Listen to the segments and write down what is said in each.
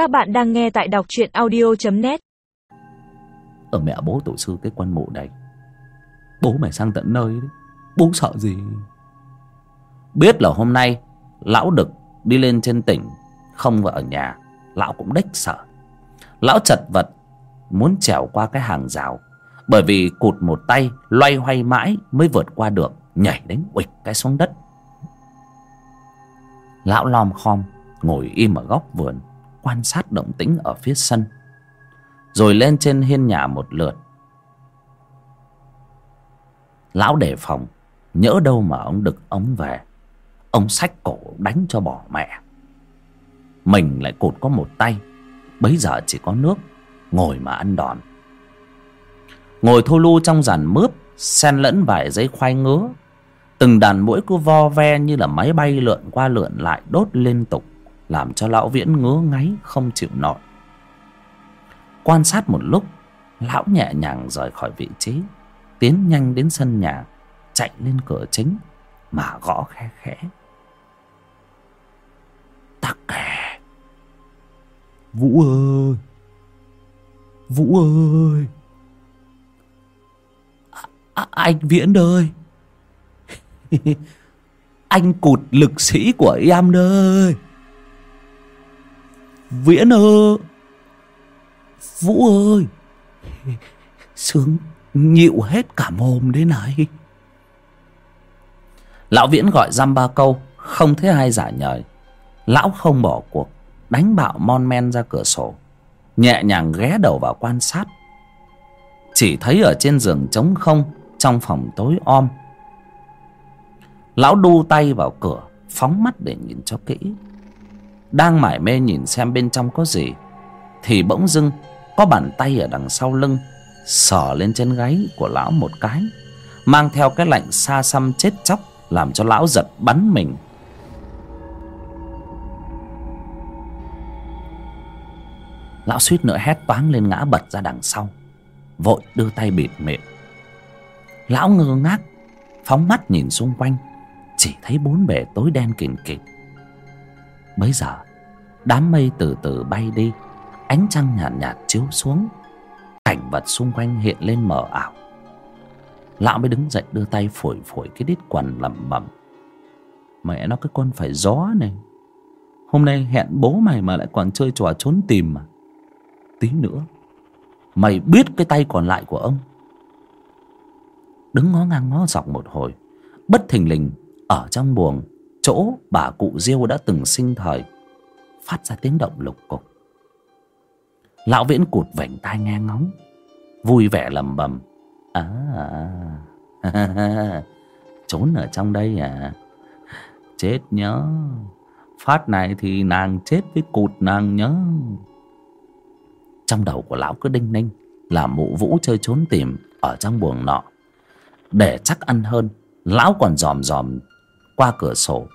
Các bạn đang nghe tại đọc truyện audio.net Ở ờ, mẹ bố tổ sư cái quan mộ đây Bố mày sang tận nơi đấy. Bố sợ gì? Biết là hôm nay Lão Đực đi lên trên tỉnh, Không ở nhà, Lão cũng đếch sợ. Lão chật vật, Muốn trèo qua cái hàng rào, Bởi vì cụt một tay, Loay hoay mãi mới vượt qua được, Nhảy đánh quịch cái xuống đất. Lão lom khom, Ngồi im ở góc vườn. Quan sát động tĩnh ở phía sân, Rồi lên trên hiên nhà một lượt. Lão đề phòng, Nhỡ đâu mà ông đực ống về, Ông xách cổ đánh cho bỏ mẹ. Mình lại cụt có một tay, Bấy giờ chỉ có nước, Ngồi mà ăn đòn. Ngồi thô lu trong giàn mướp, Xen lẫn vài giấy khoai ngứa, Từng đàn mũi cứ vo ve như là máy bay lượn qua lượn lại đốt liên tục. Làm cho lão viễn ngứa ngáy không chịu nổi. Quan sát một lúc Lão nhẹ nhàng rời khỏi vị trí Tiến nhanh đến sân nhà Chạy lên cửa chính Mà gõ khe khẽ. Tắc kè. Vũ ơi! Vũ ơi! À, Anh Viễn ơi! Anh cụt lực sĩ của em ơi Viễn ơi Vũ ơi. Sướng, nhịu hết cả mồm đấy này. Lão Viễn gọi dăm ba câu, Không thấy ai giả nhời. Lão không bỏ cuộc, Đánh bạo mon men ra cửa sổ. Nhẹ nhàng ghé đầu vào quan sát. Chỉ thấy ở trên giường trống không, Trong phòng tối om. Lão đu tay vào cửa, Phóng mắt để nhìn cho kỹ. Đang mải mê nhìn xem bên trong có gì, Thì bỗng dưng Có bàn tay ở đằng sau lưng Sờ lên trên gáy của lão một cái, Mang theo cái lạnh xa xăm chết chóc Làm cho lão giật bắn mình. Lão suýt nữa hét toáng lên ngã bật ra đằng sau, Vội đưa tay bịt miệng. Lão ngơ ngác, Phóng mắt nhìn xung quanh, Chỉ thấy bốn bề tối đen kìn kịt Bấy giờ, Đám mây từ từ bay đi, Ánh trăng nhạt nhạt chiếu xuống. Cảnh vật xung quanh hiện lên mờ ảo. Lão mới đứng dậy đưa tay phổi phổi cái đít quần lẩm bẩm. Mẹ nó, cái con phải gió này. Hôm nay hẹn bố mày mà lại còn chơi trò trốn tìm mà Tí nữa, Mày biết cái tay còn lại của ông. Đứng ngó ngang ngó dọc một hồi, Bất thình lình, Ở trong buồng Chỗ bà cụ Diêu đã từng sinh thời Phát ra tiếng động lục cục. Lão Viễn cụt vảnh tai nghe ngóng Vui vẻ lầm bầm À, à Trốn ở trong đây à? Chết nhớ Phát này thì nàng chết với cụt nàng nhớ. Trong đầu của lão cứ đinh ninh Là mụ vũ chơi trốn tìm Ở trong buồng nọ. Để chắc ăn hơn Lão còn dòm dòm qua cửa sổ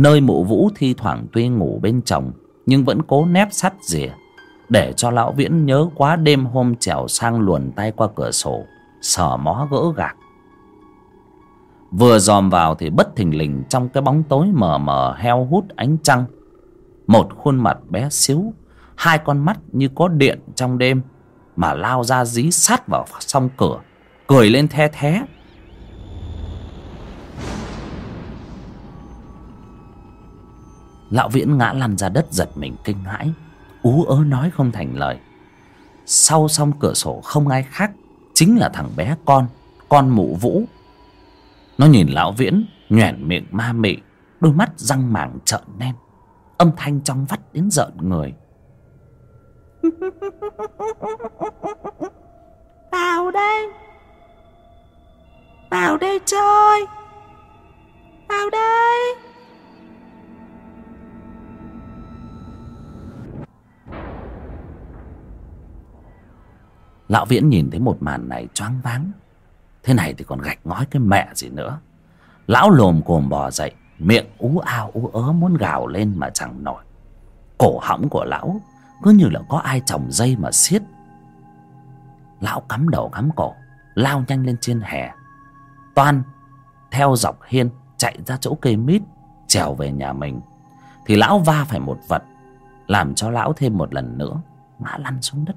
Nơi mụ vũ thi thoảng tuy ngủ bên chồng, Nhưng vẫn cố nép sắt rìa, để cho lão viễn nhớ quá đêm hôm trèo sang luồn tay qua cửa sổ, sờ mó gỡ gạc. Vừa dòm vào thì bất thình lình trong cái bóng tối mờ mờ heo hút ánh trăng, một khuôn mặt bé xíu, hai con mắt như có điện trong đêm mà lao ra dí sát vào song cửa, cười lên the thé. Lão viễn ngã lăn ra đất giật mình kinh hãi. Ú ớ nói không thành lời. Sau song cửa sổ không ai khác chính là thằng bé con con mụ vũ. Nó nhìn lão viễn, nhoẻn miệng ma mị, đôi mắt răng màng trợn nem âm thanh trong vắt đến rợn người. Vào đây. Vào đây chơi. Vào đây. Lão viễn nhìn thấy một màn này choáng váng. Thế này thì còn gạch ngói cái mẹ gì nữa. Lão lồm cồm bò dậy, miệng ú ao ú ớ muốn gào lên mà chẳng nổi. Cổ họng của lão cứ như là có ai trồng dây mà xiết. Lão cắm đầu cắm cổ, lao nhanh lên trên hè. Toan, theo dọc hiên, chạy ra chỗ cây mít, trèo về nhà mình. Thì lão va phải một vật, làm cho lão thêm một lần nữa, ngã lăn xuống đất.